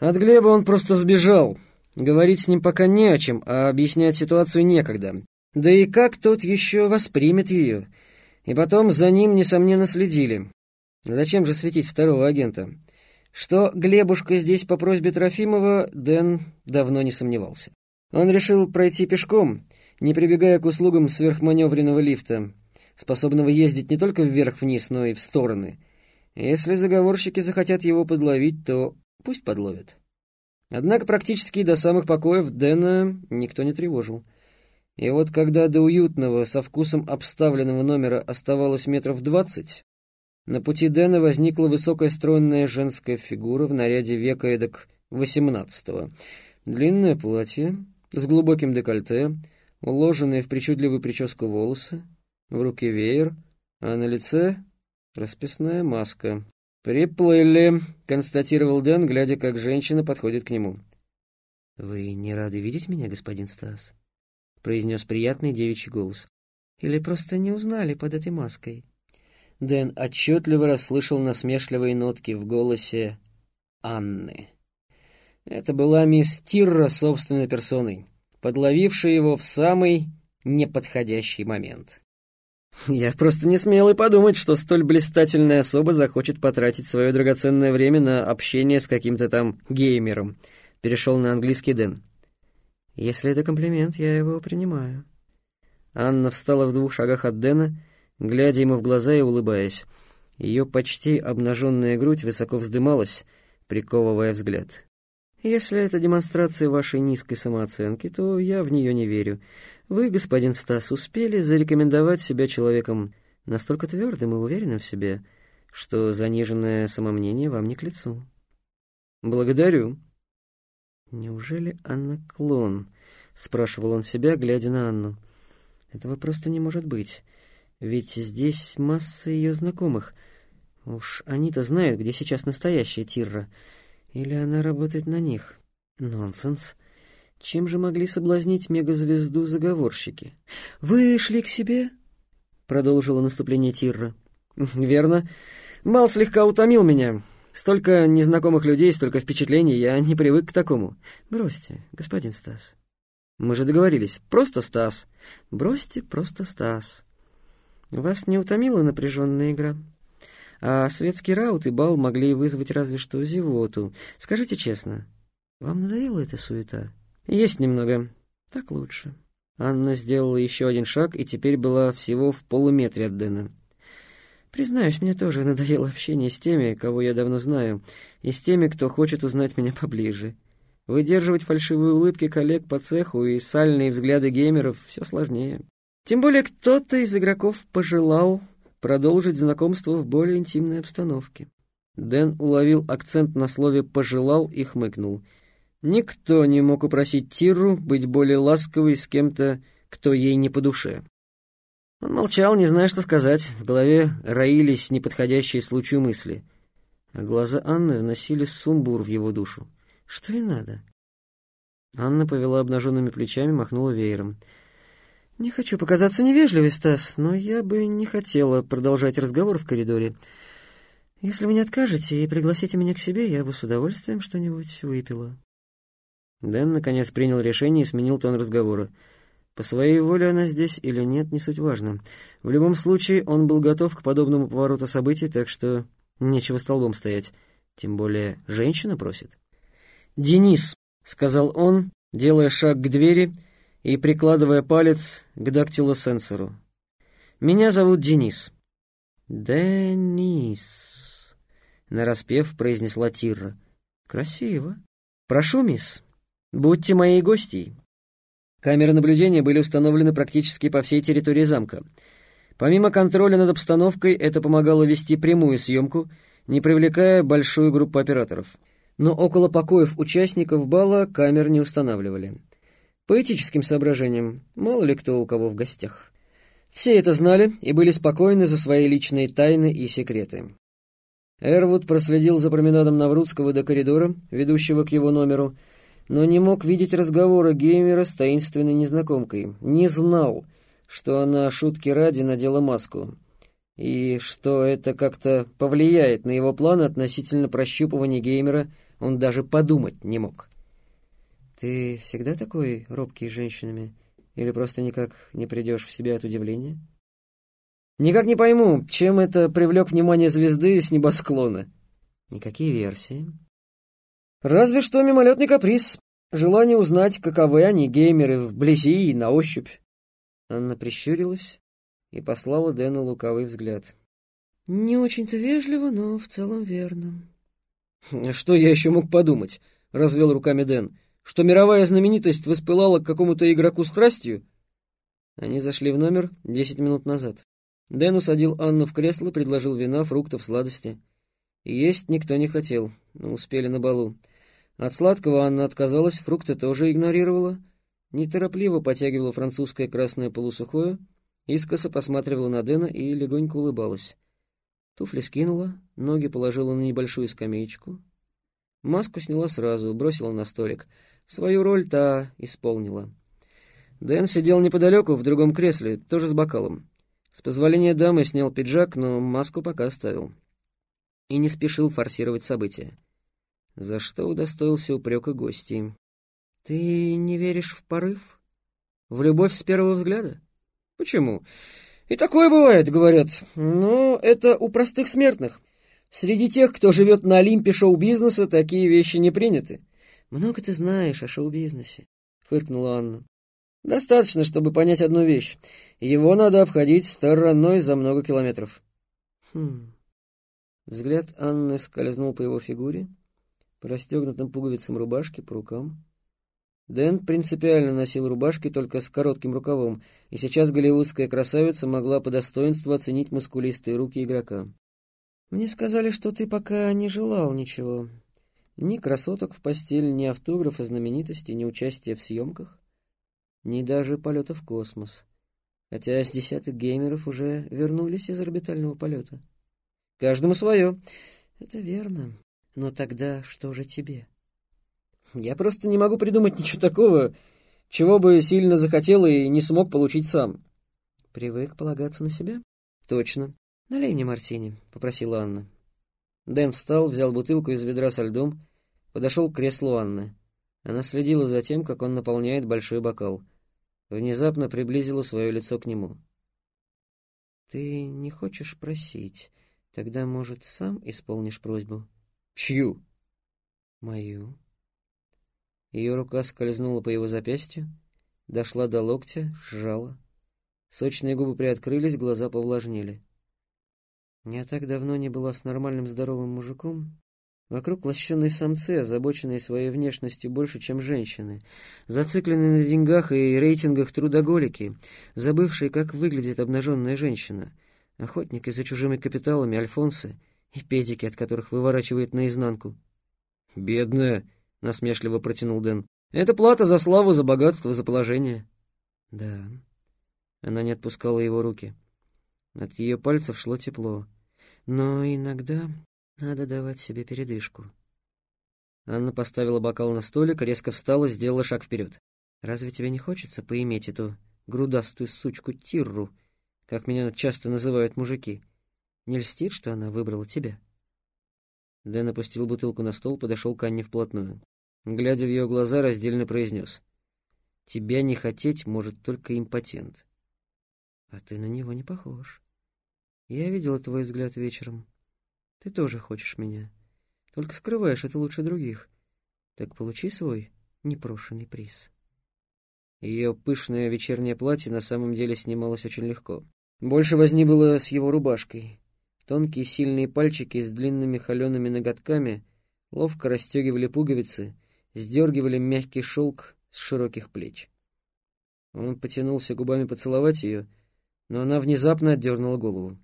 От Глеба он просто сбежал. Говорить с ним пока не о чем, а объяснять ситуацию некогда. Да и как тот еще воспримет ее? И потом за ним, несомненно, следили. Зачем же светить второго агента? Что Глебушка здесь по просьбе Трофимова, Дэн давно не сомневался. Он решил пройти пешком, не прибегая к услугам сверхманевренного лифта, способного ездить не только вверх-вниз, но и в стороны. Если заговорщики захотят его подловить, то пусть подловят. Однако практически до самых покоев Дэна никто не тревожил. И вот когда до уютного, со вкусом обставленного номера оставалось метров двадцать, на пути Дэна возникла высокая стройная женская фигура в наряде века эдак восемнадцатого. Длинное платье с глубоким декольте, уложенные в причудливую прическу волосы, в руке веер, а на лице расписная маска. «Приплыли», — констатировал Дэн, глядя, как женщина подходит к нему. «Вы не рады видеть меня, господин Стас?» — произнес приятный девичий голос. «Или просто не узнали под этой маской?» Дэн отчетливо расслышал насмешливые нотки в голосе Анны. Это была мисс Тирра собственной персоной, подловившая его в самый неподходящий момент. Я просто не смел и подумать, что столь блистательная особа захочет потратить свое драгоценное время на общение с каким-то там геймером. Перешел на английский Дэн. Если это комплимент, я его принимаю. Анна встала в двух шагах от Дэна, глядя ему в глаза и улыбаясь. Ее почти обнаженная грудь высоко вздымалась, приковывая взгляд. Если это демонстрация вашей низкой самооценки, то я в нее не верю. Вы, господин Стас, успели зарекомендовать себя человеком настолько твердым и уверенным в себе, что заниженное самомнение вам не к лицу. Благодарю. Неужели Анна клон? Спрашивал он себя, глядя на Анну. Этого просто не может быть. Ведь здесь масса ее знакомых. Уж они-то знают, где сейчас настоящая Тирра. Или она работает на них? Нонсенс. Чем же могли соблазнить мегазвезду заговорщики? «Вы шли к себе?» — продолжила наступление Тирра. «Верно. Мал слегка утомил меня. Столько незнакомых людей, столько впечатлений, я не привык к такому. Бросьте, господин Стас. Мы же договорились. Просто Стас. Бросьте, просто Стас. Вас не утомила напряженная игра?» А светский раут и бал могли вызвать разве что зевоту. Скажите честно, вам надоела эта суета? Есть немного. Так лучше. Анна сделала еще один шаг и теперь была всего в полуметре от Дэна. Признаюсь, мне тоже надоело общение с теми, кого я давно знаю, и с теми, кто хочет узнать меня поближе. Выдерживать фальшивые улыбки коллег по цеху и сальные взгляды геймеров все сложнее. Тем более кто-то из игроков пожелал продолжить знакомство в более интимной обстановке. Дэн уловил акцент на слове «пожелал» и хмыкнул. Никто не мог упросить Тиру быть более ласковой с кем-то, кто ей не по душе. Он молчал, не зная, что сказать. В голове роились неподходящие случаю мысли. А глаза Анны вносили сумбур в его душу. Что и надо. Анна повела обнаженными плечами, махнула веером — «Не хочу показаться невежливой, Стас, но я бы не хотела продолжать разговор в коридоре. Если вы не откажете и пригласите меня к себе, я бы с удовольствием что-нибудь выпила». Дэн, наконец, принял решение и сменил тон разговора. По своей воле она здесь или нет, не суть важно. В любом случае, он был готов к подобному повороту событий, так что нечего столбом стоять. Тем более, женщина просит. «Денис», — сказал он, делая шаг к двери, — и прикладывая палец к дактилосенсору. «Меня зовут Денис». «Денис», — нараспев произнесла Тирра. «Красиво. Прошу, мисс, будьте моей гостьей». Камеры наблюдения были установлены практически по всей территории замка. Помимо контроля над обстановкой, это помогало вести прямую съемку, не привлекая большую группу операторов. Но около покоев участников бала камер не устанавливали. По этическим соображениям, мало ли кто у кого в гостях. Все это знали и были спокойны за свои личные тайны и секреты. Эрвуд проследил за променадом Наврудского до коридора, ведущего к его номеру, но не мог видеть разговора геймера с таинственной незнакомкой. Не знал, что она шутки ради надела маску, и что это как-то повлияет на его планы относительно прощупывания геймера он даже подумать не мог. «Ты всегда такой робкий с женщинами? Или просто никак не придешь в себя от удивления?» «Никак не пойму, чем это привлек внимание звезды с небосклона?» «Никакие версии?» «Разве что мимолетный каприз, желание узнать, каковы они, геймеры, вблизи и на ощупь». Анна прищурилась и послала Дэну лукавый взгляд. «Не очень-то вежливо, но в целом верно». «Что я еще мог подумать?» — развел руками Дэн. «Что мировая знаменитость воспылала к какому-то игроку страстью?» Они зашли в номер десять минут назад. Дэн усадил Анну в кресло, предложил вина, фруктов, сладости. Есть никто не хотел, но успели на балу. От сладкого Анна отказалась, фрукты тоже игнорировала. Неторопливо потягивала французское красное полусухое, искоса посматривала на Дэна и легонько улыбалась. Туфли скинула, ноги положила на небольшую скамеечку. Маску сняла сразу, бросила на столик. Свою роль та исполнила. Дэн сидел неподалеку, в другом кресле, тоже с бокалом. С позволения дамы снял пиджак, но маску пока оставил. И не спешил форсировать события. За что удостоился упрека гостей. «Ты не веришь в порыв? В любовь с первого взгляда?» «Почему?» И такое бывает, говорят. Но это у простых смертных. Среди тех, кто живет на Олимпе шоу-бизнеса, такие вещи не приняты. Много ты знаешь о шоу-бизнесе, фыркнула Анна. Достаточно, чтобы понять одну вещь. Его надо обходить стороной за много километров. Хм. Взгляд Анны скользнул по его фигуре, по расстегнутым пуговицам рубашки, по рукам. Дэн принципиально носил рубашки только с коротким рукавом, и сейчас голливудская красавица могла по достоинству оценить мускулистые руки игрока. «Мне сказали, что ты пока не желал ничего. Ни красоток в постель, ни автографа знаменитости, ни участия в съемках, ни даже полета в космос. Хотя с десяток геймеров уже вернулись из орбитального полета. Каждому свое. Это верно. Но тогда что же тебе?» Я просто не могу придумать ничего такого, чего бы сильно захотел и не смог получить сам. Привык полагаться на себя? Точно. Налей мне мартини, попросила Анна. Дэн встал, взял бутылку из ведра со льдом, подошел к креслу Анны. Она следила за тем, как он наполняет большой бокал. Внезапно приблизила свое лицо к нему. «Ты не хочешь просить? Тогда, может, сам исполнишь просьбу?» «Чью?» «Мою». Ее рука скользнула по его запястью, дошла до локтя, сжала. Сочные губы приоткрылись, глаза повлажнели. Я так давно не была с нормальным здоровым мужиком. Вокруг лощеные самцы, озабоченные своей внешностью больше, чем женщины, зацикленные на деньгах и рейтингах трудоголики, забывшие, как выглядит обнаженная женщина, охотники за чужими капиталами, альфонсы и педики, от которых выворачивает наизнанку. «Бедная!» — насмешливо протянул Дэн. «Это плата за славу, за богатство, за положение». «Да». Она не отпускала его руки. От ее пальцев шло тепло. «Но иногда надо давать себе передышку». Анна поставила бокал на столик, резко встала, сделала шаг вперед. «Разве тебе не хочется поиметь эту грудастую сучку Тирру, как меня часто называют мужики? Не льстит, что она выбрала тебя?» Дэн опустил бутылку на стол, подошел к Анне вплотную. Глядя в ее глаза, раздельно произнес. «Тебя не хотеть может только импотент». «А ты на него не похож. Я видела твой взгляд вечером. Ты тоже хочешь меня. Только скрываешь это лучше других. Так получи свой непрошенный приз». Ее пышное вечернее платье на самом деле снималось очень легко. Больше возни было с его рубашкой. Тонкие сильные пальчики с длинными холеными ноготками ловко расстегивали пуговицы, сдергивали мягкий шелк с широких плеч. Он потянулся губами поцеловать ее, но она внезапно отдернула голову.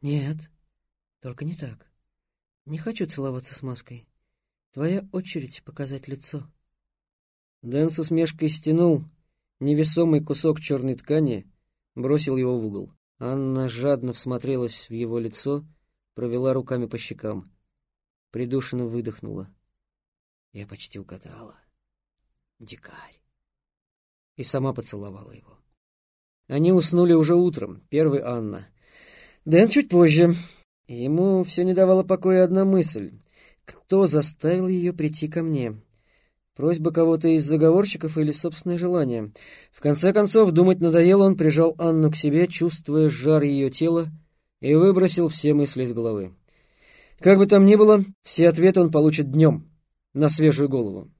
«Нет, только не так. Не хочу целоваться с маской. Твоя очередь показать лицо». Дэн с усмешкой стянул невесомый кусок черной ткани, бросил его в угол. Анна жадно всмотрелась в его лицо, провела руками по щекам. Придушенно выдохнула. Я почти угадала. Дикарь. И сама поцеловала его. Они уснули уже утром, первый Анна. Дэн чуть позже. Ему все не давала покоя одна мысль. Кто заставил ее прийти ко мне? Просьба кого-то из заговорщиков или собственное желание? В конце концов, думать надоело, он прижал Анну к себе, чувствуя жар ее тела, и выбросил все мысли из головы. Как бы там ни было, все ответы он получит днем, на свежую голову.